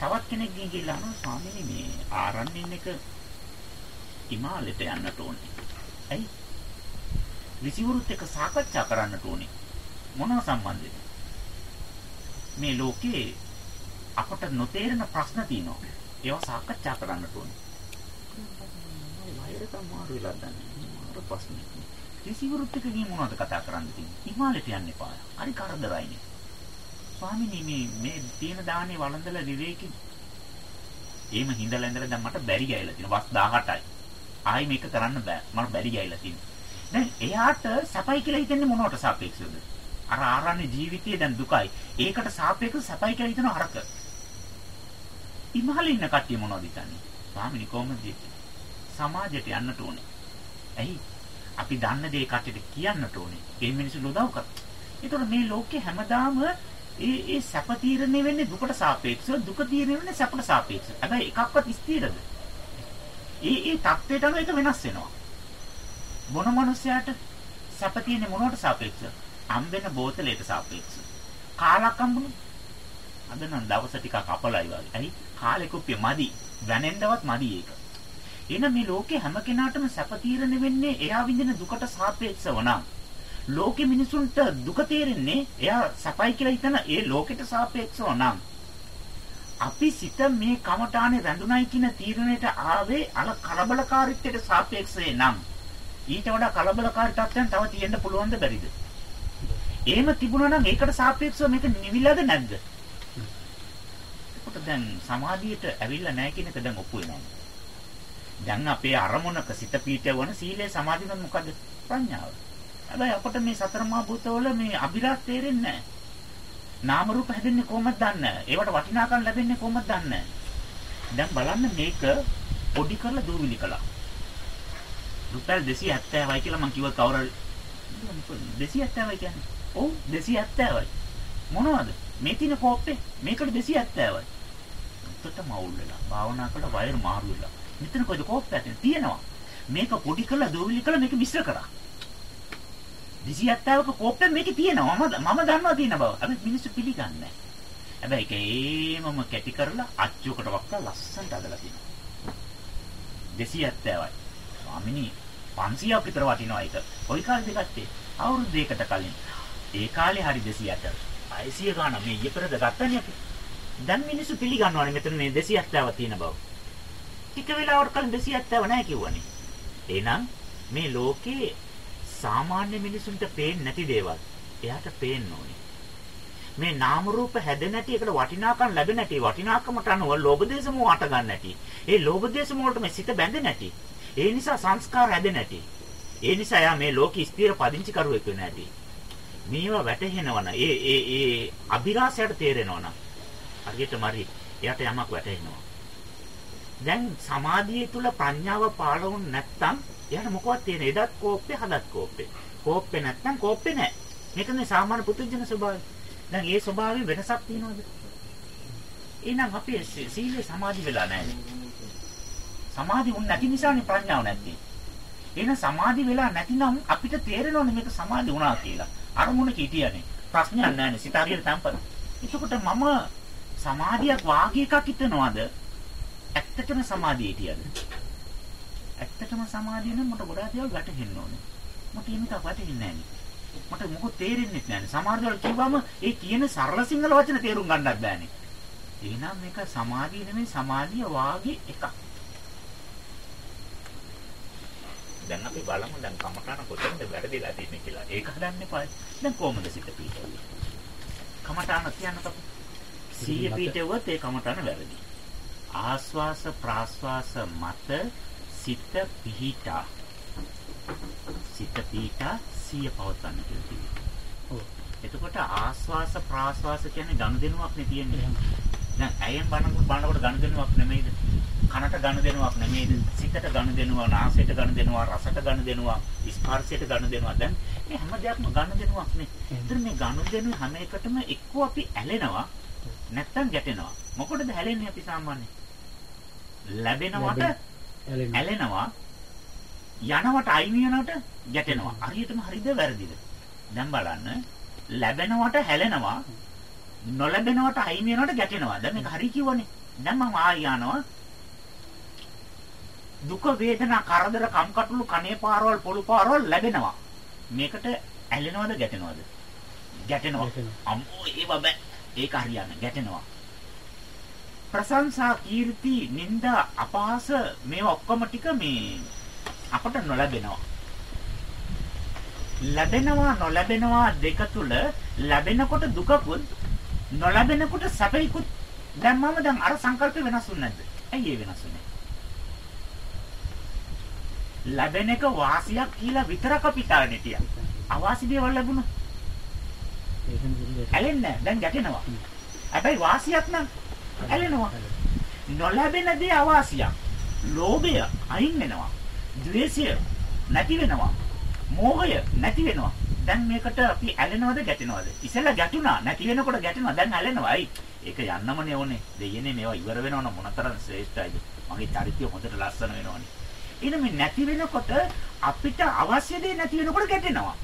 තවත් කෙනෙක් ගිහිල්ලා අහනවා ස්වාමීනි මේ ආරණ්‍යෙන් එක හිමාලයට යන්නට ඕනේ. ඇයි? ඍෂිවරුත් එක්ක සාකච්ඡා කරන්නට ඕනේ. මොනවා සම්බන්ධද? මේ ලෝකේ අපට නොතේරෙන ප්‍රශ්න තියෙනවා. ඒවා සාකච්ඡා කරන්නට ඕනේ. වෛර තමයි වෙලා දන්නේ. මාර ප්‍රශ්න. ඍෂිවරුත් එක්ක ගිහින් මොනවද කතා කරන්න තියෙන්නේ? හිමාලයට යන්න එපා. හරි කරදරයිනේ. ස්වාමීනි මේ මේ තියෙන දානේ වළඳලා විවේකී. එහෙම හිඳලා ඉඳලා දැන් මට බැරි ගෑවිලා තියෙනවා. වස් 18යි. ආයි මේක කරන්න බෑ. මට බැරි ගෑවිලා තියෙනවා. දැන් එයාට සපයි කියලා හිතන්නේ මොනවට සාපේක්ෂවද? අර ආරණ්‍ය ජීවිතයේ දැන් දුකයි. ඒකට සාපේක්ෂව සපයි කියලා හිතන හරක. ඉමහල ඉන්න කට්ටිය මොනවද හිතන්නේ? ස්වාමීනි කොහොමද සමාජයට යන්නට ඕනේ. ඇයි? අපි දන්න දේ කටට කියන්නට ඕනේ. ඒ මිනිස්සු උදව් කරා. ඒතකොට මේ ලෝකේ හැමදාම ඒ ඒ සැප තීරණය වෙන්නේ දුකට සාපේක්ෂව දුක තීරණය වෙන්නේ සැපට සාපේක්ෂව. හැබැයි එකක්වත් ස්ථිරද? ඒ ඒ தත්ත්වයට අනුව ඒක වෙනස් වෙනවා. මොන මනුස්සයාට සැප තියෙන්නේ මොනවට සාපේක්ෂව? හම්බෙන බෝතලයට සාපේක්ෂව. කාලක් හම්බුනේ. අද නම් දවස් ටිකක් අපලයි වගේ. ඇයි? කාලේ කුප්පිය මදි. වැනෙන්නවත් මදි ඒක. එහෙනම් මේ ලෝකේ හැම කෙනාටම සැප තීරණය වෙන්නේ එයා විඳින දුකට සාපේක්ෂව නම් ලෝකෙ මිනිසුන්ට දුක තේරෙන්නේ එයා සපයි කියලා හිතන ඒ ලෝකෙට සාපේක්ෂව නම් අපි සිත මේ කමඨානේ රැඳුණයි කියන තීරණයට ආවේ අර කලබලකාරීත්වයට සාපේක්ෂව නම් ඊට වඩා කලබලකාරී තත්ත්වයන් තව තියෙන්න පුළුවන්ද බැරිද? එහෙම තිබුණා නම් ඒකට සාපේක්ෂව මේක නිවිලාද නැද්ද? එතකොට දැන් සමාධියට ඇවිල්ලා නැහැ කියන එක දැන් ඔප්පු වෙනවා. දැන් අපේ අරමුණක සිත පීඨවන සීලය සමාධිය මොකද? ප්‍රඥාව. හැබැයි අපට මේ සතර මහා භූතවල මේ අභිලාෂ තේරෙන්නේ නැහැ. නාම රූප හැදෙන්නේ කොහොමද දන්නේ ඒවට වටිනාකම් ලැබෙන්නේ කොහොමද දන්නේ දැන් බලන්න මේක පොඩි කරලා දූවිලි කළා. රුපියල් 270යි කියලා මම කිව්වා කවුරු 270යි කියන්නේ. ඔව් 270යි. මොනවද? මේ තියෙන කෝප්පේ මේකට 270යි. උත්තට මවුල් වෙලා භාවනා කරලා වයර් මාරු වෙලා. මෙතන කොයිද කෝප්පයක් තියෙනවා. මේක පොඩි කරලා දූවිලි කරලා මේක මිශ්‍ර කරා. 270ක කෝප්පේ මේකේ තියෙනවා. මම මම දන්නවා තියෙන බව. අපි මිනිස්සු පිළිගන්නේ නැහැ. හැබැයි ඒක ඒමම කැටි කරලා අච්චුවකට වක්කලා ලස්සනට අදලා තියෙනවා. 270යි. ස්වාමිනී 500ක් විතර වටිනවා ඒක. කොයි කාලෙද ගත්තේ? අවුරුදු දෙකකට කලින්. ඒ කාලේ හරි 200ට. 600 ගාන මේ ඊපෙරද ගත්තනේ අපි. දැන් මිනිස්සු පිළිගන්නවානේ මෙතන මේ 270 තියෙන බව. ටික වෙලාවකට කලින් 270 නැහැ කිව්වනේ. එහෙනම් මේ ලෝකේ සාමාන්‍ය මිනිසුන්ට පේන්නේ නැති දේවල් එයාට පේන්න ඕනේ. මේ නාම රූප හැදෙන නැටි ඒකට වටිනාකම් ලැබෙන නැටි වටිනාකමට අනුව ලෝභ දේශ මොහ අට ගන්න නැටි. ඒ ලෝභ දේශ මොහට මේ සිත බැඳෙන්නේ නැටි. ඒ නිසා සංස්කාර හැදෙන්නේ නැටි. ඒ නිසා යා මේ ලෝක ස්ථිර පදිංචි කරුවෙක් වෙන්නේ නැටි. මේවා වැටහෙනවන ඒ ඒ ඒ අභිරාසයට තේරෙනවන හරියටම හරි එයාට යමක් වැටහෙනවා. දැන් සමාධිය තුල ප්‍රඥාව පාළුවුන් නැත්තම් එයාට මොකවත් තියෙන එදත් කෝප්පේ හදත් කෝප්පේ. කෝප්පේ නැත්තම් කෝප්පේ නැහැ. මේකනේ සාමාන්‍ය පුදුජන ස්වභාවය. දැන් ඒ ස්වභාවයෙන් වෙනසක් තියෙනවද? එහෙනම් අපි සීලේ සමාධි වෙලා නැහැ. සමාධි වුණ නැති නිසානේ ප්‍රඥාව නැත්තේ. එහෙනම් සමාධි වෙලා නැතිනම් අපිට තේරෙනවනේ මේක සමාධි වුණා කියලා. අරමුණ කීටියනේ. ප්‍රශ්නයක් නැහැනේ. සිත හරියට තැම්පත්. එතකොට මම සමාධියක් වාගේ එකක් හිතනවාද? ඇත්තටම සමාධිය හිටියද? ඇත්තටම සමාධිය නම් මට ගොඩාක් දේවල් වැටහෙන්න ඕනේ. මට මේක වැටහෙන්නේ නැහැ මට මොකද තේරෙන්නේ නැහැ. සමහර දේවල් කිව්වම ඒ කියන සරල සිංහල වචන තේරුම් ගන්නත් බෑනේ. එහෙනම් මේක සමාධිය නෙමෙයි සමාධිය වාගේ එකක්. දැන් අපි බලමු දැන් කමඨාන කොතනද වැරදිලා තියෙන්නේ කියලා. ඒක හදන්න එපා. දැන් කොහොමද සිත පීඩන්නේ? කමඨාන කියන්නත් අපි සීය පීඩුවත් ඒ කමඨාන වැරදි. ආස්වාස ප්‍රාස්වාස මත සිත පිහිටා සිත පිහිටා සිය පවත්වන්න කියලා තියෙනවා. ඔව්. එතකොට ආස්වාස ප්‍රාස්වාස කියන්නේ ගනුදෙනුවක් නේ තියෙන්නේ. දැන් ඇයෙන් බනකොට බනකොට ගනුදෙනුවක් නෙමෙයිද? කනට ගනුදෙනුවක් නෙමෙයිද? සිතට ගනුදෙනුවක්, නාසයට ගනුදෙනුවක්, රසට ගනුදෙනුවක්, ස්පර්ශයට ගනුදෙනුවක්. දැන් මේ හැම දෙයක්ම ගනුදෙනුවක් නේ. ඒතර මේ ගනුදෙනුව හැම එකටම එක්කෝ අපි ඇලෙනවා නැත්තම් ගැටෙනවා. මොකටද හැලෙන්නේ අපි සාමාන්‍යයෙන්? ලැබෙනවට ඇලෙනවා. යනවට අයිමි වෙනවට ගැටෙනවා. හරියටම හරිද? වැරදිද? දැන් බලන්න. ලැබෙනවට හැලෙනවා. නොලැබෙනවට අයිමි වෙනවට ගැටෙනවා. දැන් මේක හරි කිව්වනේ. දැන් මම ආය යනවා. දුක වේදනා කරදර කම්කටොළු කනේ පාරවල් පොළු පාරවල් ලැබෙනවා. මේකට ඇලෙනවද ගැටෙනවද? ගැටෙනවා. අම්මෝ ඒව බෑ. ඒක හරියන්නේ ගැටෙනවා ප්‍රශංසා කීර්ති නිന്ദා අපහාස මේවා ඔක්කොම ටික මේ අපට නොලැබෙනවා ලැබෙනවා නොලැබෙනවා දෙක තුල ලැබෙනකොට දුකකුත් නොලැබෙනකොට සැපයිකුත් දැන් මම දැන් අර සංකල්ප වෙනස් වුනේ නැද්ද? ඇයි ඒ වෙනස් වුනේ? ලැබෙන එක වාසියක් කියලා විතරක් අපි හිතාගෙන හිටියා. අවාසි දේවල් ලැබුණා. ඇලෙන්නේ දැන් ගැටෙනවා. හැබැයි වාසියක් නම් ඇලෙනවා. නොලැබෙන දේ අවාසියක්. ලෝභය අයින් වෙනවා. ද්වේෂය නැති වෙනවා. මෝහය නැති වෙනවා. දැන් මේකට අපි ඇලෙනවද ගැටෙනවද? ඉස්සෙල්ලා ගැටුණා නැති වෙනකොට ගැටෙනවා. දැන් ඇලෙනවායි. ඒක යන්නමනේ ඕනේ. දෙයනේ මේවා ඉවර වෙනවනම් මොනතරම් ශ්‍රේෂ්ඨයිද? මගේ චරිතය හොඳට ලස්සන වෙනවනේ. එහෙනම් මේ නැති වෙනකොට අපිට අවශ්‍ය දේ නැති වෙනකොට ගැටෙනවා.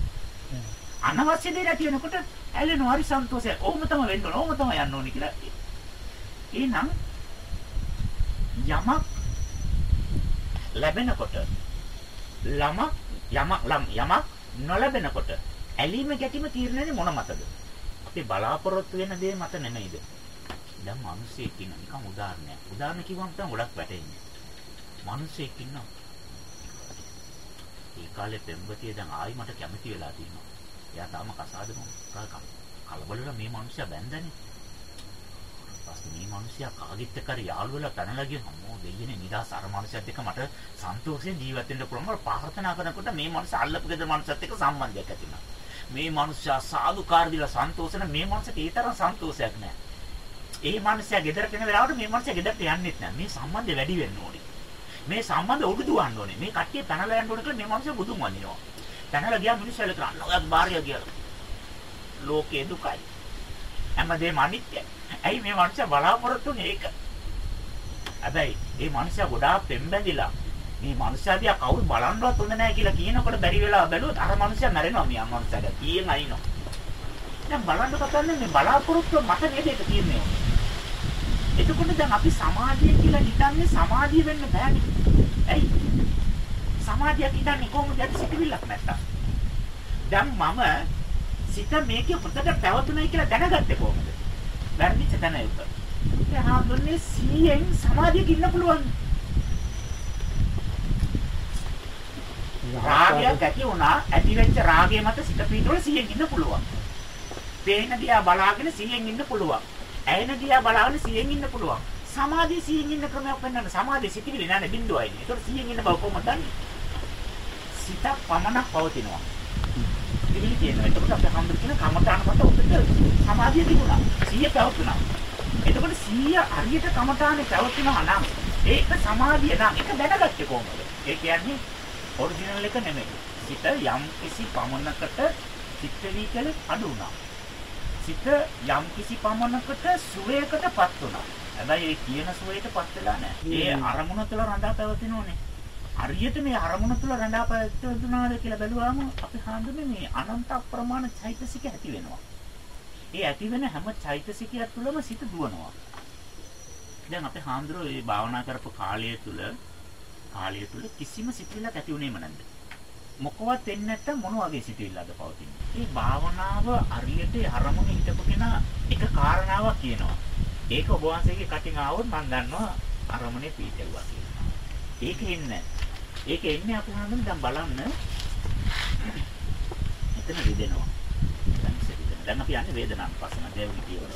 අනවශ්‍ය දේ නැති වෙනකොට ඇලෙනවා හරි සන්තෝෂය. ඕම තමයි වෙන්න ඕන. ඕම තමයි යන්න ඕනේ කියලා. එහෙනම් යමක් ලැබෙනකොට ළමක් යමක් ලම් යමක් නොලැබෙනකොට ඇලීම ගැටීම තීරණය මොන මතද? අපි බලාපොරොත්තු වෙන දේ මත නෙමෙයිද? දැන් මිනිස්සෙක් ඉන්න නිකන් උදාහරණයක්. උදාහරණ කිව්වම තමයි ගොඩක් වැටෙන්නේ. මිනිස්සෙක් ඉන්නවා. ඒ කාලේ පෙම්වතිය දැන් ආයි මට කැමති වෙලා තියෙනවා. එයා තාම කසාද මොකක් කලබල වෙලා මේ මිනිස්සයා බැන්දනේ. පස්සේ මේ මිනිස්සයා කාගෙත් එක්ක යාළු වෙලා පැනලා ගියා. අම්මෝ දෙයියනේ නිදාස් අර මිනිස්සයත් එක්ක මට සන්තෝෂයෙන් ජීවත් වෙන්න පුළුවන්. මම ප්‍රාර්ථනා කරනකොට මේ මිනිස්සයා අල්ලපු ගෙදර මිනිස්සයත් එක්ක සම්බන්ධයක් ඇති වුණා. මේ මිනිස්සයා සාදුකාර දීලා සන්තෝෂන මේ මිනිස්සට ඒ තරම් සන්තෝෂයක් නැහැ. ඒ මිනිස්සයා ගෙදරට එන වෙලාවට මේ මිනිස්සයා ගෙදරට යන්නෙත් නැහැ. මේ සම්බන්ධය වැඩි වෙන්න ඕනේ. මේ සම්බන්ධ උඩු දුවන්න ඕනේ. මේ කට්ටිය පැනලා යන්න ඕනේ කියලා මේ මිනිස්සු බුදුන් වඳිනවා. පැනලා ගියා මිනිස්සු එල කරා. ඔයාගේ භාර්යය කියලා. ලෝකේ දුකයි. හැමදේම අනිත්‍යයි. ඇයි මේ මිනිස්සු බලාපොරොත්තුනේ ඒක? හැබැයි මේ මිනිස්සු ගොඩාක් පෙම්බැඳිලා මේ මිනිස්සු දිහා කවුරු බලන්නවත් හොඳ නැහැ කියලා කියනකොට බැරි වෙලා බැලුවොත් අර මිනිස්සු මැරෙනවා මේ මිනිස්සුට. කීයෙන් අයිනෝ. දැන් බලන්න කතන්නේ මේ බලාපොරොත්තු මත නේද ඒක කියන්නේ. එතකොට දැන් අපි සමාධිය කියලා හිතන්නේ සමාධිය වෙන්න බෑනේ. ඇයි? සමාධියක් හිතන්නේ කොහොමද යටි සිටිවිල්ලක් නැත්තම්. දැන් මම සිත මේකේ හොඳට පැවතුනයි කියලා දැනගත්තේ කොහොමද? වැරදිච්ච තැන ඒක. ඒ හාමුදුරනේ 100න් සමාධියක ඉන්න පුළුවන්. රාගයක් ඇති වුණා ඇති වෙච්ච රාගය මත සිත පිටවල 100න් ඉන්න පුළුවන්. පේන දිහා බලාගෙන 100න් ඉන්න පුළුවන්. ඇයෙන දිහා බලාගෙන 100න් ඉන්න පුළුවන්. සමාධිය 100න් ඉන්න ක්‍රමයක් වෙන්නන්න සමාධිය සිටිවිලි නෑ බිඳුවයිනේ. ඒතකොට 100න් ඉන්න බව කොහොමද දන්නේ? සිත පමණක් පවතිනවා. සිටිවිලි තියෙනවා. එතකොට අපි හම්බ කියන කමඨාන කොට උත්තර සමාධිය තිබුණා. 100 පැවතුණා. එතකොට 100 හරියට කමඨානේ පැවතුණා නම් ඒක සමාධිය නම් ඒක දැනගත්තේ කොහොමද? ඒ කියන්නේ ඔරිජිනල් එක නෙමෙයි. සිත යම් කිසි පමණකට චිත්ත වීකල අඩු වුණා. සිත යම් කිසි පමණකට සුවයකටපත් වුණා. හැබැයි ඒ කියන සුවයටපත් වෙලා නැහැ. ඒ අරමුණ තුළ රඳා පැවතිනෝනේ. හරියට මේ අරමුණ තුළ රඳා පැවතුනාද කියලා බැලුවාම අපි හඳුන්නේ මේ අනන්ත අප්‍රමාණ චෛතසික ඇති වෙනවා. ඒ ඇති වෙන හැම චෛතසිකයක් තුළම සිත දුවනවා. දැන් අපේ හාමුදුරුවෝ මේ භාවනා කරපු කාලය තුළ කාලය තුල කිසිම සිතිවිල්ලක් ඇති වුණේම නැද්ද? මොකවත් වෙන්නේ නැත්තම් මොන වගේ සිතිවිල්ලක්ද පවතින්නේ? මේ භාවනාව හරියට අරමුණ හිටපු කෙනා එක කාරණාවක් කියනවා. ඒක ඔබ වහන්සේගේ කටින් ආවොත් මම දන්නවා අරමුණේ පීඩෙව්වා කියලා. ඒක එන්නේ ඒක එන්නේ අපි හඳුන් දැන් බලන්න. එතන රිදෙනවා. දැන් අපි යන්නේ වේදනානුපස්සන දෙවුනි පියවර.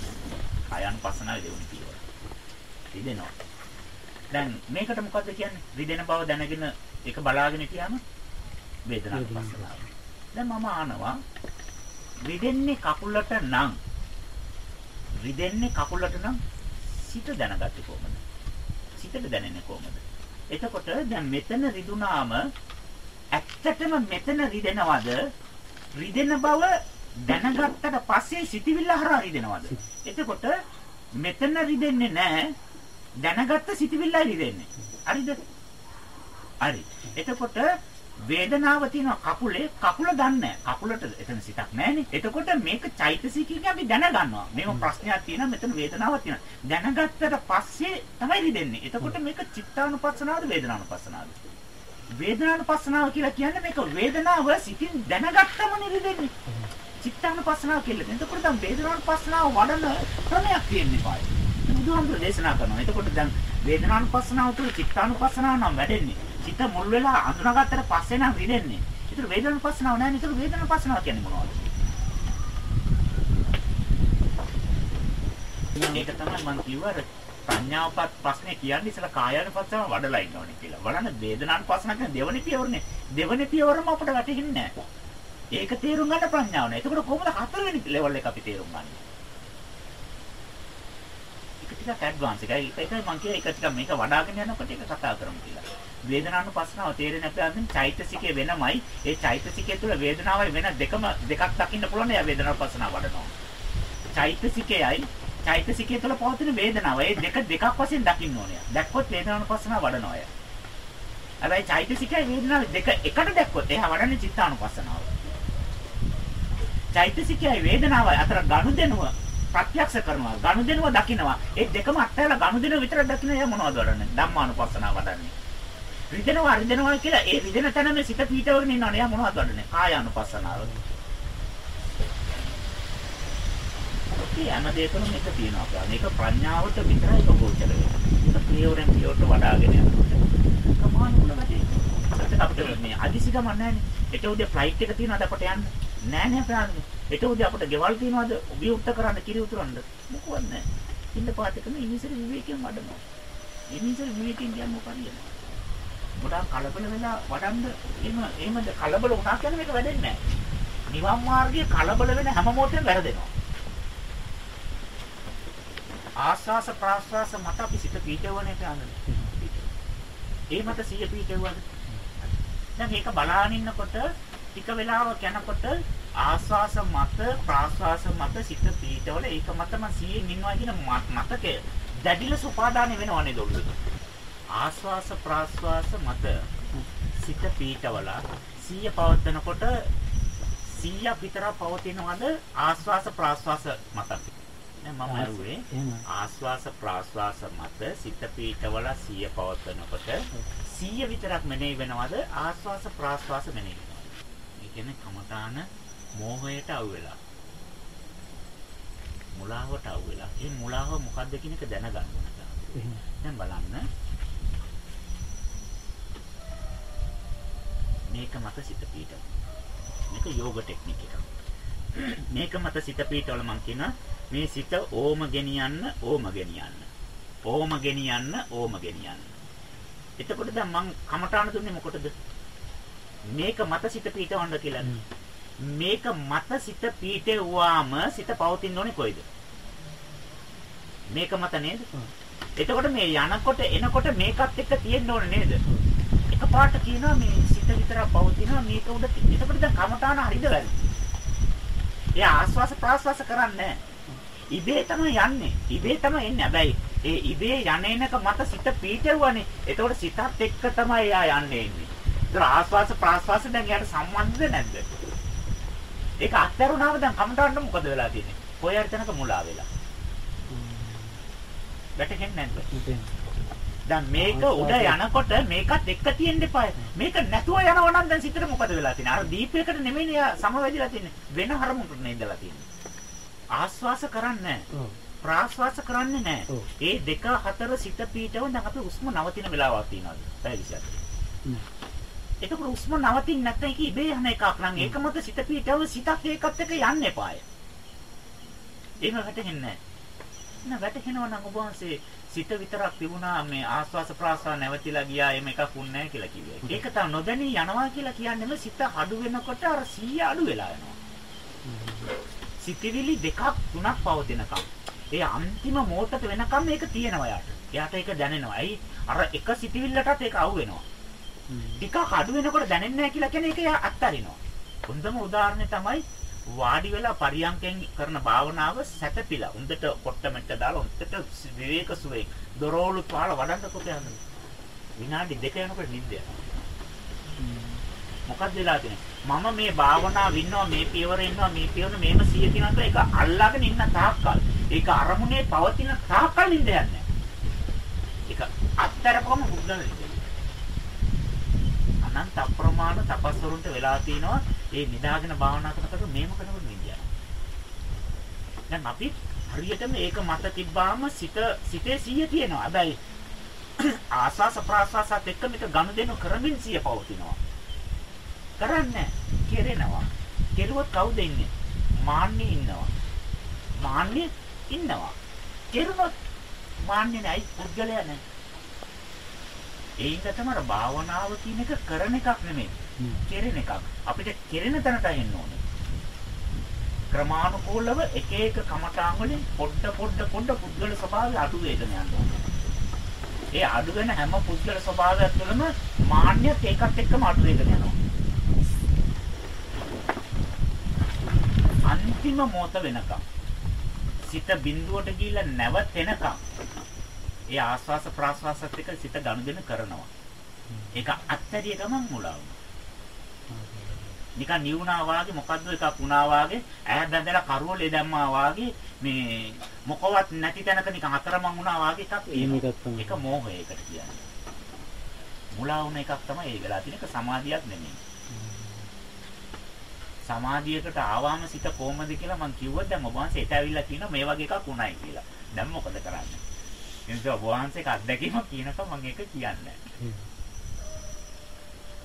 කායනුපස්සනාවේ දෙවුනි පියවර. රිදෙනවා. දැන් මේකට මොකද්ද කියන්නේ? රිදෙන බව දැනගෙන ඒක බලාගෙන හිටියාම වේදනාවක් පස්සලා. දැන් මම ආනවා රිදෙන්නේ කකුලට නම් රිදෙන්නේ කකුලට නම් සිත දැනගත්තේ කොහොමද? සිතට දැනෙන්නේ කොහොමද? එතකොට දැන් මෙතන රිදුනාම ඇත්තටම මෙතන රිදෙනවද? රිදෙන බව දැනගත්තට පස්සේ සිතවිල්ල හරහා රිදෙනවද? එතකොට මෙතන රිදෙන්නේ නැහැ දැනගත්ත සිතවිල්ලයි රිදෙන්නේ. හරිද? හරි. එතකොට වේදනාව තියෙනවා කකුලේ කකුල දන්නේ කකුලට එතන සිතක් නැහැනේ. එතකොට මේක චෛතසිකයෙන් අපි දැනගන්නවා. මේක ප්‍රශ්නයක් තියෙනවා මෙතන වේදනාවක් තියෙනවා. දැනගත්තට පස්සේ තමයි රිදෙන්නේ. එතකොට මේක චිත්තානුපස්සනාවද වේදනානුපස්සනාවද? වේදනානුපස්සනාව කියලා කියන්නේ මේක වේදනාව සිතින් දැනගත්තම නිරිදෙන්නේ. චිත්තානුපස්සනාව කියලා. එතකොට දැන් වේදනානුපස්සනාව වඩන ක්‍රමයක් තියෙන්නේ පායි. බුදුහාමුදුරේ දේශනා කරනවා. එතකොට දැන් වේදනානුපස්සනාව තුළ චිත්තානුපස්සනාව නම් වැඩෙන්නේ. සිත මුල් වෙලා අඳුනගත්තට පස්සේ නම් රිදෙන්නේ. ඒතර වේදනානුපස්සනාව නැහැ නේද? ඒතර වේදනානුපස්සනාව කියන්නේ මොනවද? ඒක තමයි මම කිව්වා ප්‍රඥාවපත් ප්‍රශ්නේ කියන්නේ ඉතල කායानुපස්සනාව වඩලා ඉන්නවනේ කියලා. වඩන වේදනානුපස්සනාව කියන්නේ දෙවනි පියවරනේ. දෙවනි පියවරම අපිට වැටහෙන්නේ නැහැ. ඒක තේරුම් ගන්න ප්‍රඥාව නෑ. එතකොට කොහොමද හතරවෙනි ලෙවල් එක අපි තේරුම් ගන්නේ? ඒක ටිකක් ඇඩ්වාන්ස් එකයි. ඒකයි මම කියේ ඒක ටිකක් මේක වඩාගෙන යනකොට ඒක කතා කරමු කියලා. වේදනානුපස්සනාව තේරෙන්නේ නැත්නම් චෛතසිකය වෙනමයි. ඒ චෛතසිකය තුළ වේදනාවයි වෙන දෙකම දෙකක් දකින්න පුළුවන් යා වේදනානුපස්සනාව වඩනවා. චෛතසිකයයි චෛතසිකය තුළ පවතින වේදනාව. ඒ දෙක දෙකක් වශයෙන් දකින්න ඕනේ. දැක්කොත් වේදනානුපස්සනාව වඩනවා යා. හැබැයි චෛතසිකයයි වේදනාව දෙක එකට දැක්කොත් එහා වඩන්නේ චිත්තානුපස්සනාව. චෛතසිකයයි වේදනාවයි අතර ගනුදෙනුව ප්‍රත්‍යක්ෂ කරනවා. ගනුදෙනුව දකිනවා. ඒ දෙකම අත්හැරලා ගනුදෙනුව විතර දකින්න යා මොනවද වඩන්නේ? ධම්මානුපස්සනාව වඩන්නේ. රිදෙනවා රිදෙනවා කියලා ඒ රිදෙන තැන මේ සිත පීඨවගෙන ඉන්නවනේ. එයා මොනවද වඩන්නේ? කායානුපස්සනාව. ඒ හැම දෙයකම එක තියෙනවා. මේක ප්‍රඥාවට විතරයි ගෝචර වෙන්නේ. ඒක පියවරෙන් පියවරට වඩාගෙන යනකොට. කමානුල වැඩි. සත්‍ය අපිට මේ අදිසි ගමන් නැහැනේ. ඒට උදේ ෆ්ලයිට් එක තියෙනවද අපට යන්න? නෑ නෑ ප්‍රාණි. ඒට උදේ අපට ගෙවල් තියෙනවද? උබි උත්ත කරන්න කිරි උතුරන්න. මොකවත් නෑ. ඉන්න පාතකම ඉනිසර විවේකයෙන් වඩනවා. ඉනිසර විවේකයෙන් කියන්නේ මොකක්ද? ගොඩාක් කලබල වෙලා වඩන්න එහෙම එහෙමද කලබල වුණා කියන්නේ මේක වැඩෙන්නේ නැහැ. නිවන් මාර්ගයේ කලබල වෙන හැම මොහොතෙම වැරදෙනවා. ආස්වාස ප්‍රාස්වාස මත අපි සිත පීඨවන්නේ කියන්නේ. ඒ මත සිය පීඨවද? දැන් මේක බලාගෙන ඉන්නකොට ටික වෙලාවක් යනකොට ආස්වාස මත ප්‍රාස්වාස මත සිත පීඨවල ඒක මතම සියෙන් ඉන්නවා කියන මතකය දැඩි ලෙස උපාදානය වෙනවනේ දොළුද? ආස්වාස ප්‍රාස්වාස මත සිත පීඨවලා සීය පවත්නකොට සීය විතර පවතිනවද ආස්වාස ප්‍රාස්වාස මත මම අරුවේ ආස්වාස ප්‍රාස්වාස මත සිත පීඨවල සීය පවත්නකොට සීය විතරක් මෙනෙහි වෙනවද ආස්වාස ප්‍රාස්වාස මෙනෙහි වෙනවද? ඒ කියන්නේ කමඨාන මෝහයට අවු වෙලා මුලාවට අවු වෙලා ඒ මුලාව මොකද්ද කියන එක දැනගන්න ඕන. දැන් බලන්න මේක මත සිත පීඨ. මේක යෝග ටෙක්නික් එකක්. මේක මත සිත පීඨවල මම කියනවා මේ සිත ඕම ගෙනියන්න ඕම ගෙනියන්න. ඕම ගෙනියන්න ඕම ගෙනියන්න. එතකොට දැන් මම කමඨාන දුන්නේ මොකටද? මේක මත සිත පීඨවන්න කියලා. මේක මත සිත පීඨෙව්වාම සිත පවතින්න ඕනේ කොයිද? මේක මත නේද? එතකොට මේ යනකොට එනකොට මේකත් එක්ක තියෙන්න ඕනේ නේද? එකපාරට කියනවා මේ සිත විතරක් පවතිනවා මේක උඩ එතකොට දැන් කමඨාන හරිද වැරදි? එයා ආස්වාස ප්‍රාස්වාස කරන්නේ ඉබේ තමයි යන්නේ. ඉබේ තමයි එන්නේ. හැබැයි ඒ ඉබේ යන්නේනක මත සිත පීටෙවුවනේ. එතකොට සිතත් එක්ක තමයි එයා යන්නේ ඉන්නේ. ඒතර ආස්වාස ප්‍රාස්වාස දැන් එයාට සම්බන්ධද නැද්ද? ඒක අත්හැරුණාම දැන් කමඨාන්න මොකද වෙලා තියෙන්නේ? කොහේ හරි තැනක මුලා වෙලා. වැටහෙන්නේ නැද්ද? දැන් මේක උඩ යනකොට මේකත් එක්ක තියෙන්න එපායි. මේක නැතුව යනවා නම් දැන් සිතට මොකද වෙලා තියෙන්නේ? අර දීපයකට නෙමෙයි සමවැදිලා තියෙන්නේ. වෙන හරමුකට නේ ඉඳලා තියෙන්නේ. ආස්වාස කරන්නේ ප්‍රාස්වාස කරන්නේ නැහැ. ඒ දෙක හතර සිත පීඨව දැන් අපි උස්ම නවතින වෙලාවක් තියෙනවා. පැය 27. එතකොට උස්ම නවතින්නේ නැත්නම් ඒක ඉබේ යන එකක් නම් ඒක මත සිත පීඨව සිතක් ඒකත් එක්ක යන්න එපාය. එහෙම වැටෙන්නේ නැහැ. නෑ වැටෙනවා නම් ඔබ වහන්සේ සිත විතරක් තිබුණා මේ ආස්වාස ප්‍රාස්වාස නැවතිලා ගියා එහෙම එකක් වුන්නේ නැහැ කියලා කිව්වේ. ඒක තමයි නොදැනී යනවා කියලා කියන්නේම සිත අඩු වෙනකොට අර 100 අඩු වෙලා යනවා. සිතවිලි දෙකක් තුනක් පවතිනකම්. ඒ අන්තිම මොහොතට වෙනකම් මේක තියෙනවා යාට. එයාට ඒක දැනෙනවා. ඇයි අර එක සිතවිල්ලටත් ඒක අවු වෙනවා. ටිකක් අඩු වෙනකොට දැනෙන්නේ නැහැ කියලා කියන්නේ ඒක අත්තරිනවා. හොඳම උදාහරණය තමයි වාඩි වෙලා පරියන්කෙන් කරන භාවනාව සැතපිලා හොඳට කොට්ටමෙට්ට දාලා හොඳට විවේක සුවේ දොරවලු පාල වඩන්න කොට යනවා විනාඩි දෙක යනකොට නිින්ද මොකක්ද වෙලා තියෙන්නේ? මම මේ භාවනාව ඉන්නවා මේ පියවර ඉන්නවා මේ පියවර මේම සිය තියනවා ඒක අල්ලාගෙන ඉන්න තාක්කල්. ඒක අරමුණේ පවතින තාක්කල් ඉඳ යන්නේ. ඒක අත්තරපොම බුද්ධලෙන්නේ. අනන්ත අප්‍රමාණ තපස්වරුන්ට වෙලා තිනවා ඒ නිදාගෙන භාවනා කරනකොට මේම කරනකොට නිදියන. දැන් අපි හරියටම ඒක මත තිබ්බාම සිත සිතේ සිය තියෙනවා. හැබැයි ආස්වාස ප්‍රාස්වාසත් එක්ක මේක ගනුදෙනු කරමින් සිය පවතිනවා. කරන්නේ කෙරෙනවා. කෙරුවොත් කවුද ඉන්නේ? මාන්නේ ඉන්නවා. මාන්නේ ඉන්නවා. කෙරුවොත් මාන්නේ නැයි පුද්ගලයා නැහැ. ඒකට තමයි භාවනාව කියන එක කරන එකක් නෙමෙයි. කෙරෙන එකක්. අපිට කෙරෙන තැනට එන්න ඕනේ. ක්‍රමානුකූලව එක එක කමඨාන් වලින් පොඩ පොඩ පොඩ පුද්ගල ස්වභාවය අඩු වේදන යනවා. ඒ අඩු වෙන හැම පුද්ගල ස්වභාවයක් තුළම මාන්නයත් ඒකත් එක්කම අඩු වේදන යනවා. අන්තිම මොහොත වෙනකම් සිත බිඳුවට ගිහිල්ලා නැවතෙනකම් ඒ ආස්වාස ප්‍රාස්වාසත් එක්ක සිත ගනුදෙනු කරනවා. ඒක අත්හැරිය ගමන් මුලාව. නිකන් නිවුණා වාගේ මොකද්ද එකක් වුණා වාගේ ඈ බැඳලා කරුවලේ දැම්මා වාගේ මේ මොකවත් නැති තැනක නිකන් අතරමං වුණා වාගේ එකක් එහෙම ඒක මෝහයකට කියන්නේ. මුලා වුණ එකක් තමයි ඒ වෙලා තියෙන එක සමාධියක් නෙමෙයි. සමාධියකට ආවාම සිත කොහමද කියලා මම කිව්වොත් දැන් ඔබ වහන්සේ එට ඇවිල්ලා කියනවා මේ වගේ එකක් උණයි කියලා. දැන් මොකද කරන්නේ? එනිසා ඔබ වහන්සේක අත්දැකීමක් කියනකම් මම ඒක කියන්නේ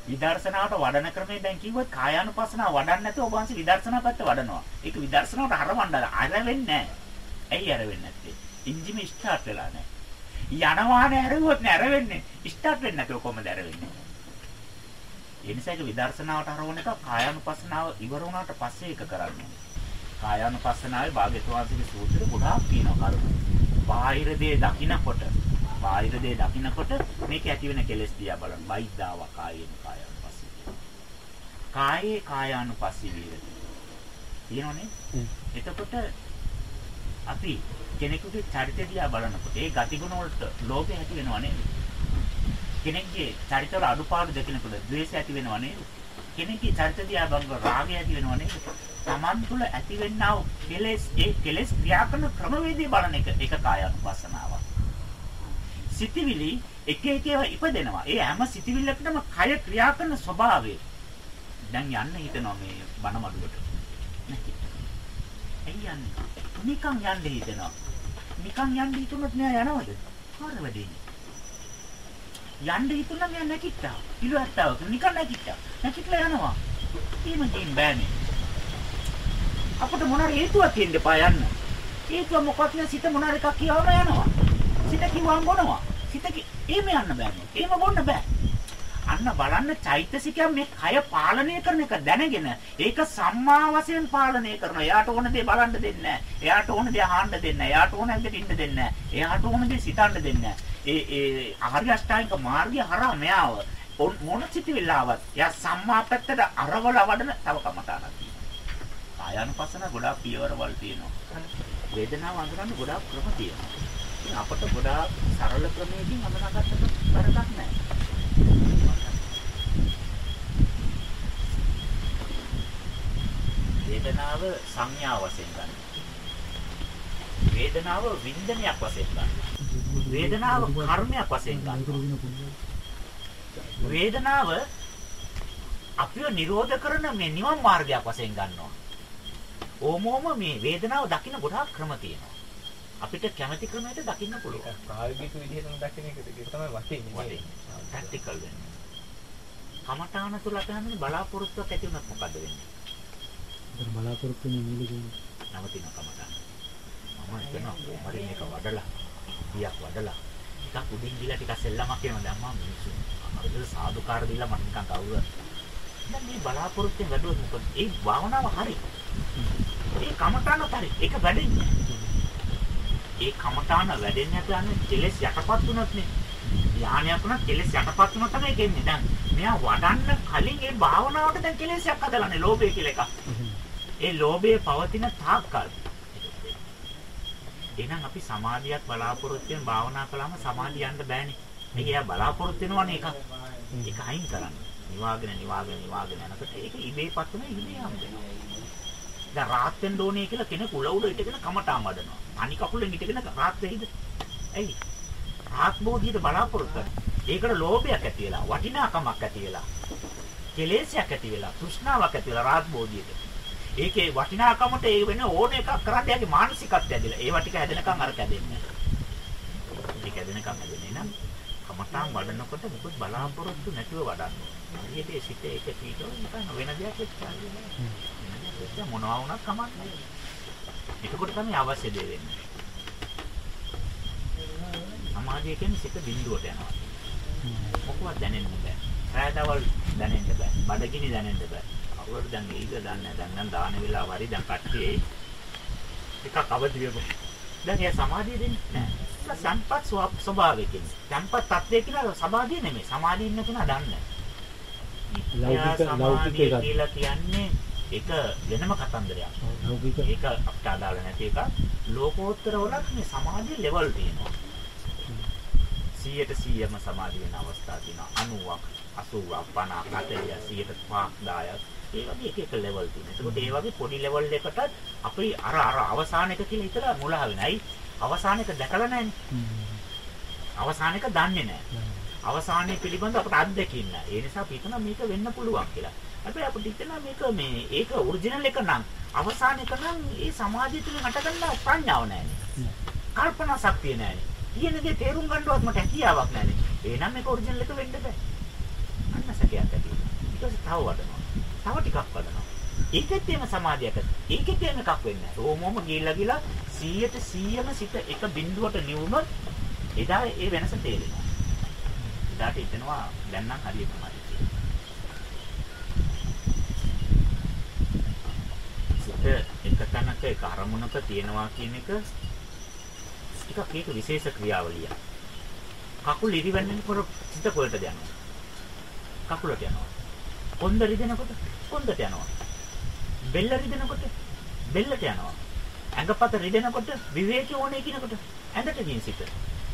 විදර්ශනාවට වඩන ක්‍රමය දැන් කිව්වොත් කායානුපස්සනාව වඩන්න නැතුව ඔබ වහන්සේ විදර්ශනා පැත්ත වඩනවා. ඒක විදර්ශනාවට හරවන්න අර වෙන්නේ නැහැ. ඇයි අර වෙන්නේ නැත්තේ? එන්ජිම ස්ටාර්ට් වෙලා නැහැ. යනවානේ ඇරුවොත් නෑ අර වෙන්නේ. ස්ටාර්ට් වෙන්නේ නැතුව කොහමද අර වෙන්නේ? ඒ නිසා ඒක විදර්ශනාවට හරවන එක කායානුපස්සනාව ඉවර වුණාට පස්සේ ඒක කරන්නේ. කායානුපස්සනාවේ භාග්‍යතුන් වහන්සේගේ සූත්‍රය ගොඩාක් තියෙනවා කරුණු. බාහිර දේ දකිනකොට බාහිර දේ දකිනකොට මේක ඇති වෙන කෙලෙස් දිහා බලන්න. බයිද්දාව කායේන කායානුපස්සී. කායේ කායානුපස්සී විහෙරති. තියෙනවනේ. එතකොට අපි කෙනෙකුගේ චරිතය දිහා බලනකොට ඒ ගතිගුණ වලට ලෝභය ඇති වෙනව නේද? කෙනෙක්ගේ චරිතවල අඩුපාඩු දකිනකොට ද්වේෂය ඇති වෙනව නේද? කෙනෙක්ගේ චරිත දිහා බලනකොට රාගය ඇති වෙනව නේද? Taman තුල ඇතිවෙනා කෙලෙස් ඒ කෙලෙස් ක්‍රියා කරන ක්‍රමවේදය බලන එක ඒක කායानुපස්සනාවක්. සිතිවිලි එක එක ඒවා ඉපදෙනවා. ඒ හැම සිතිවිල්ලකටම කය ක්‍රියා කරන ස්වභාවය. දැන් යන්න හිතනවා මේ බණමඩුවට. ඇයි යන්නේ? නිකන් යන්න හිතෙනවා. නිකන් යන්න හිතුනොත් නෑ යනවද? හර වැඩේ. යන්න හිතුණා මෙයා නැකිට්ටා. කිලෝ 70ක නිකන් නැකිට්ටා. නැකිටලා යනවා. එහෙම දෙයින් බෑනේ. අපිට මොනාර හේතුවක් තියෙන්න එපා යන්න. හේතුව මොකක්ද නේ සිත මොනාර එකක් කියවම යනවා. සිත කිව්වම බොනවා. සිත එහෙම යන්න බෑනේ. එහෙම බොන්න බෑ. අන්න බලන්න චෛතසිකයන් මේ කය පාලනය කරන එක දැනගෙන ඒක සම්මා වශයෙන් පාලනය කරනවා. එයාට ඕන දේ බලන්න දෙන්නේ නැහැ. එයාට ඕන දේ අහන්න දෙන්නේ නැහැ. එයාට ඕන හැටියට ඉන්න දෙන්නේ නැහැ. එයාට ඕන දේ සිතන්න දෙන්නේ නැහැ. ඒ ඒ ආර්ය අෂ්ටාංගික මාර්ගය හරහා මෙයාව මොන සිතිවිල්ලාවත් එයා සම්මා පැත්තට අරවල වඩන තව කමතාවක් තියෙනවා. කායानुපස්සන ගොඩාක් පියවරවල් තියෙනවා. වේදනාව අඳුරන්න ගොඩාක් ක්‍රම තියෙනවා. ඉතින් අපට ගොඩාක් සරල ක්‍රමයකින් අඳුනාගත්තට වරදක් නැහැ. වේදනාව සංඥා වශයෙන් ගන්න. වේදනාව වින්දනයක් වශයෙන් ගන්න. වේදනාව කර්මයක් වශයෙන් ගන්නවා. වේදනාව අපිව නිරෝධ කරන මේ නිවන් මාර්ගයක් වශයෙන් ගන්නවා. ඕමෝම මේ වේදනාව දකින්න ගොඩාක් ක්‍රම තියෙනවා. අපිට කැමති ක්‍රමයකට දකින්න පුළුවන්. ප්‍රායෝගික විදිහටම දකින්න එක ඒක තමයි වටින්නේ. වටින්නේ. ප්‍රැක්ටිකල් වෙන්නේ. කමඨාන තුල අපහන්නේ බලාපොරොත්තුවක් ඇති වුණත් මොකද වෙන්නේ? ඒක බලාපොරොත්තු නේද කියන්නේ. නවතින කමඨාන. මම හිතනවා මරින් එක වඩලා පියක් වඩලා ටිකක් උඩින් ගිහලා ටිකක් සෙල්ලමක් කරනවා දැන් මම මිනිස්සු අරගෙන සාදුකාර දීලා මට නිකන් කවුරු දැන් මේ බලාපොරොත්තුෙන් වැඩුවොත් මොකද ඒ භාවනාව හරි ඒ කමඨාන හරි ඒක වැඩෙන්නේ ඒ කමඨාන වැඩෙන්නේ නැත්නම් කෙලෙස් යටපත් වුණොත් නේ ඥානයක් වුණා කෙලෙස් යටපත් වුණොත් තමයි කියන්නේ දැන් මෙයා වඩන්න කලින් ඒ භාවනාවට දැන් කෙලෙස්යක් හදලානේ ලෝභය කියලා එකක් ඒ ලෝභයේ පවතින තාක්කල් එහෙනම් අපි සමාධියක් බලාපොරොත්තු වෙන භාවනා කළාම සමාධිය යන්න බෑනේ. මේක එයා බලාපොරොත්තු වෙනවනේ එක. ඒක අයින් කරන්න. නිවාගෙන නිවාගෙන නිවාගෙන යනකොට ඒක ඉබේපත් වෙන ඉබේ හම් වෙනවා. දැන් රාත් වෙන්න ඕනේ කියලා කෙනෙක් උල උඩ ඉඳගෙන කමටාම් වඩනවා. අනික කකුලෙන් ඉඳගෙන රාත් වෙයිද? ඇයි? රාත් බෝධියට බලාපොරොත්තු ඒකට ලෝභයක් ඇති වෙලා, වටිනාකමක් ඇති වෙලා, කෙලෙසයක් ඇති වෙලා, තෘෂ්ණාවක් ඇති වෙලා රාත් බෝධියට. ඒකේ වටිනාකමට ඒ වෙන ඕන එකක් කරන්න යාගේ මානසිකත්වය ඇදලා. ඒවා ටික හැදෙනකම් අර කැදෙන්නේ. ඒක හැදෙනකම් හැදෙන්නේ නම් කමඨාන් වඩනකොට මොකද බලාපොරොත්තු නැතුව වඩන්න. හරියට ඒ සිත එක පීඩෝ නිකන් වෙන දෙයක් එක්කන්නේ. එක්ක මොනවා වුණත් කමක් නැහැ. එතකොට තමයි අවශ්‍ය දේ වෙන්නේ. සමාධිය කියන්නේ සිත බිඳුවට යනවා. මොකවත් දැනෙන්නේ නැහැ. රායදවල් දැනෙන්න බෑ. බඩගිනි දැනෙන්න බෑ. අවුරුදු දැන් ඒද දන්නේ දැන් නම් දාන වෙලාව හරි දැන් කට්ටිය එකක් අවදි වෙමු. දැන් ඒ සමාධිය දෙන්නේ නැහැ. සංපත් ස්වභාවයකින්. සංපත් තත්ත්වය කියලා සමාධිය නෙමෙයි. සමාධිය ඉන්න කෙනා දන්නේ. ලෞකික ලෞකික. කියලා කියන්නේ ඒක වෙනම කතන්දරයක්. ලෞකික ඒක අපට අදාළ නැති එකක්. ලෝකෝත්තර වලත් මේ සමාධිය ලෙවල් තියෙනවා. 100ට 100ම සමාධිය වෙන අවස්ථා තියෙනවා. 90ක් 80ක් 50ක් 100ට 5ක් 10ක් ඒ වගේ එක එක ලෙවල් තියෙනවා. ඒකට ඒ වගේ පොඩි ලෙවල් එකකට අපි අර අර අවසාන එක කියලා හිතලා මුලා වෙනයි. අවසාන එක දැකලා නැහැනේ. අවසාන එක දන්නේ නැහැ. අවසානයේ පිළිබඳ අපට අත්දැකීම් නැහැ. ඒ නිසා අපි හිතනවා මේක වෙන්න පුළුවන් කියලා. හැබැයි අපිට හිතෙනවා මේක මේ ඒක ඔරිජිනල් එක නම් අවසාන එක නම් ඒ සමාධිය තුළ හටගන්න ප්‍රඥාව නැහැ. කල්පනා ශක්තිය නැහැ. කියන දේ තේරුම් ගන්නවත් මට හැකියාවක් නැහැ. එහෙනම් මේක ඔරිජිනල් එක වෙන්න බෑ. අන්න සැකයක් ඇති. ඊට පස්සේ තව වඩනවා. තව ටිකක් වඩනවා. ඒකෙත් එම සමාධියක්. ඒකෙත් එම එකක් වෙන්නේ නැහැ. ඕමම ගිහිල්ලා ගිහිල්ලා 100ට 100ම සිත එක බිඳුවට නිවුනොත් එදා ඒ වෙනස තේරෙනවා. එදාට හිතෙනවා දැන් නම් හරියටම හරි කියලා. සිත එක තැනක එක අරමුණක තියෙනවා කියන එක ටිකක් ඒක විශේෂ ක්‍රියාවලියක්. කකුල් ඉරිවෙන්නකොට සිත කොහෙටද යනවා? කකුලට යනවා. කොන්ද රිදෙනකොට කොන්දට යනවා. බෙල්ල රිදෙනකොට බෙල්ලට යනවා. ඇඟපත රිදෙනකොට විවේකී ඕනේ කියනකොට ඇඟට ගින් සිත.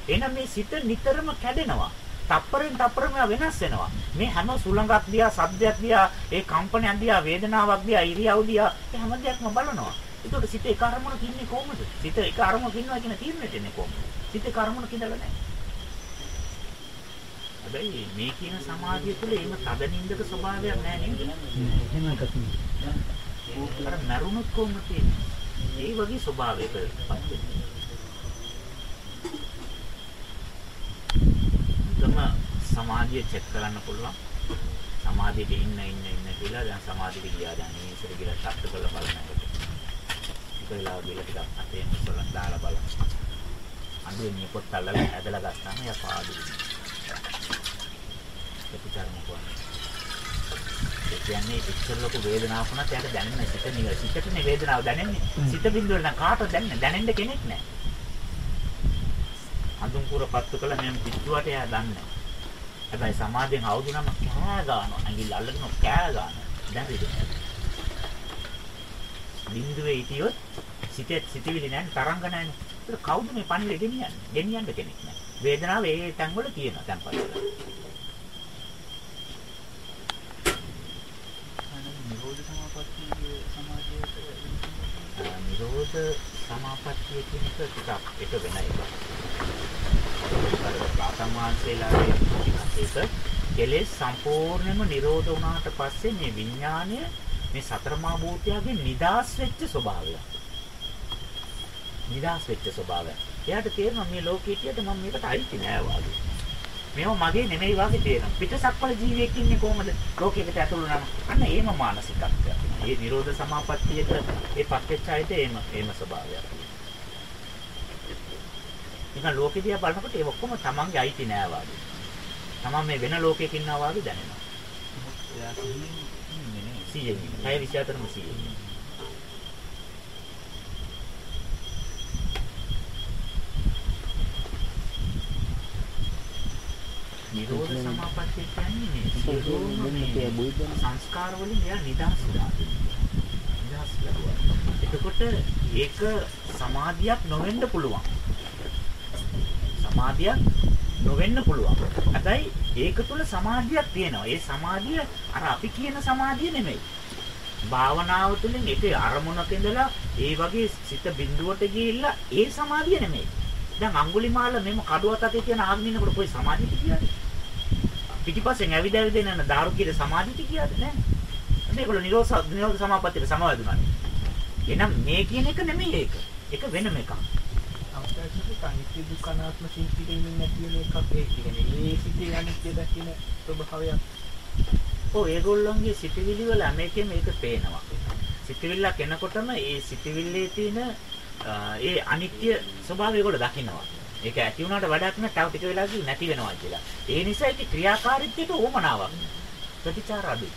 එහෙනම් මේ සිත නිතරම කැඩෙනවා. තප්පරෙන් තප්පරම වෙනස් වෙනවා. මේ හැම සුළඟක් දිහා, සද්දයක් දිහා, ඒ කම්පනයක් දිහා, වේදනාවක් දිහා, ඉරියව් දිහා හැම දෙයක්ම බලනවා. ඒකට සිත එක අරමුණක ඉන්නේ කොහොමද? සිත එක අරමුණක ඉන්නවා කියන තීරණයට එන්නේ කොහොමද? සිත එක අරමුණක ඉඳලා නැහැ. හැබැයි මේ කියන සමාධිය තුළ එහෙම තදනින්දක ස්වභාවයක් නැහැ නේද? එහෙම එකක් නෙමෙයි. අර මරුණොත් කොහොමද තියෙන්නේ? ඒ වගේ ස්වභාවයකපත් වෙනවා. තම සමාධිය චෙක් කරන්න පුළුවන්. සමාධියට ඉන්න ඉන්න ඉන්න කියලා දැන් සමාධියට ගියා දැන් මේ ඉස්සර ගිහලා ශබ්ද කරලා බලනකොට. ඒක වෙලාව ගිහලා ටිකක් අතේ මුසලක් දාලා බලන්න. අඬුවේ මේ පොත් අල්ලලා ඇදලා ගත්තාම යා පාඩු. ප්‍රතිචාරම කරනවා. ඒ කියන්නේ ඉස්සර ලොකු වේදනාවක් වුණත් එයාට දැනෙන්නේ සිත නිව සිතටනේ වේදනාව දැනෙන්නේ. සිත බින්දුවල නම් කාටවත් දැනෙන්නේ දැනෙන්න කෙනෙක් නැහැ. අඳුන් කුර පත්තු කළ මම පිටුවට එයා දන්නේ. හැබැයි සමාධියෙන් අවුදුනම කෑ ගන්නවා. ඇඟිල්ල අල්ලගෙන කෑ ගන්නවා. දැන් රිදෙනවා. බින්දුවේ හිටියොත් සිතේ සිතවිලි නැහැ තරංග නැහැ. කවුද මේ පණිවිඩ ගෙනියන්නේ? ගෙනියන්න කෙනෙක් නැහැ. වේදනාව ඒ තැන් වල තියෙනවා තැන්පත් වෙලා. නිරෝධ සමාපත්තිය සමාධියට නිරෝධ සමාපත්තිය කියන එක ටිකක් එක වෙන එකක්. රාතන් වහන්සේලාගේ ඒක කෙලෙස් සම්පූර්ණයෙන්ම නිරෝධ වුණාට පස්සේ මේ විඥාණය මේ සතර මා භූතයගේ නිදාස් වෙච්ච ස්වභාවය. නිදාස් වෙච්ච ස්වභාවය. එයාට තේරෙනවා මේ ලෝකෙටියට මම මේකට අයිති නෑ වාගේ. මේව මගේ නෙමෙයි වාගේ තේරෙනවා. පිටසක්වල ජීවියෙක් ඉන්නේ කොහමද? ලෝකයකට ඇතුළු නම් අන්න ඒම මානසිකත්වය. මේ නිරෝධ සමාපත්තියට ඒ පත්වෙච්ච අයට ඒම ඒම ස්වභාවයක්. නිකන් ලෝකෙ දිහා බලනකොට ඒ ඔක්කොම තමන්ගේ අයිති නෑ වාගේ. තමන් මේ වෙන ලෝකයක ඉන්නවා වාගේ දැනෙනවා. එයා සිහියෙන් ඉන්නේ නේ. සිහියෙන් ඉන්නේ. 24ම සිහියෙන් ඉන්නේ. නිරෝධ සමාපත්තිය කියන්නේ සියලුම මේ සංස්කාර වලින් එයා නිදහස් වෙලා නිදහස් ලැබුවා. එතකොට ඒක සමාධියක් නොවෙන්න පුළුවන්. සමාධියක් නොවෙන්න පුළුවන්. හැබැයි ඒක තුල සමාධියක් තියෙනවා. ඒ සමාධිය අර අපි කියන සමාධිය නෙමෙයි. භාවනාව තුළින් ඒක අරමුණක ඉඳලා ඒ වගේ සිත බිඳුවට ගිහිල්ලා ඒ සමාධිය නෙමෙයි. දැන් අඟුලිමාල මෙම කඩුවත් අතේ තියන ආගෙන ඉන්නකොට කොයි සමාධියද කියන්නේ? පිටිපස්සෙන් ඇවිද ඇවිද යන දාරුකීර සමාධියද කියන්නේ නෑ. මේගොල්ලෝ නිරෝධ නිරෝධ සමාපත්තියට සමවැදුනානේ. එහෙනම් මේ කියන එක නෙමෙයි ඒක. ඒක වෙනම එකක්. අවශ්‍යයි අනිත්‍ය දුක්ඛ අනාත්ම සිතිවිලි නැති වෙන එකක් ඒ කියන්නේ මේ සිතේ අනිත්‍ය දකින ස්වභාවයක්. ඔව් ඒගොල්ලන්ගේ සිතිවිලි වල හැමකෙම මේක පේනවා. සිතිවිල්ලක් එනකොටම ඒ සිතිවිල්ලේ තියෙන ඒ අනිත්‍ය ස්වභාවය ඒගොල්ලෝ දකිනවා. ඒක ඇති වුණාට වැඩක් නෑ තව ටික වෙලාවකින් නැති වෙනවා කියලා. ඒ නිසා ඒකේ ක්‍රියාකාරීත්වයට උවමනාවක්. ප්‍රතිචාර අඩුයි.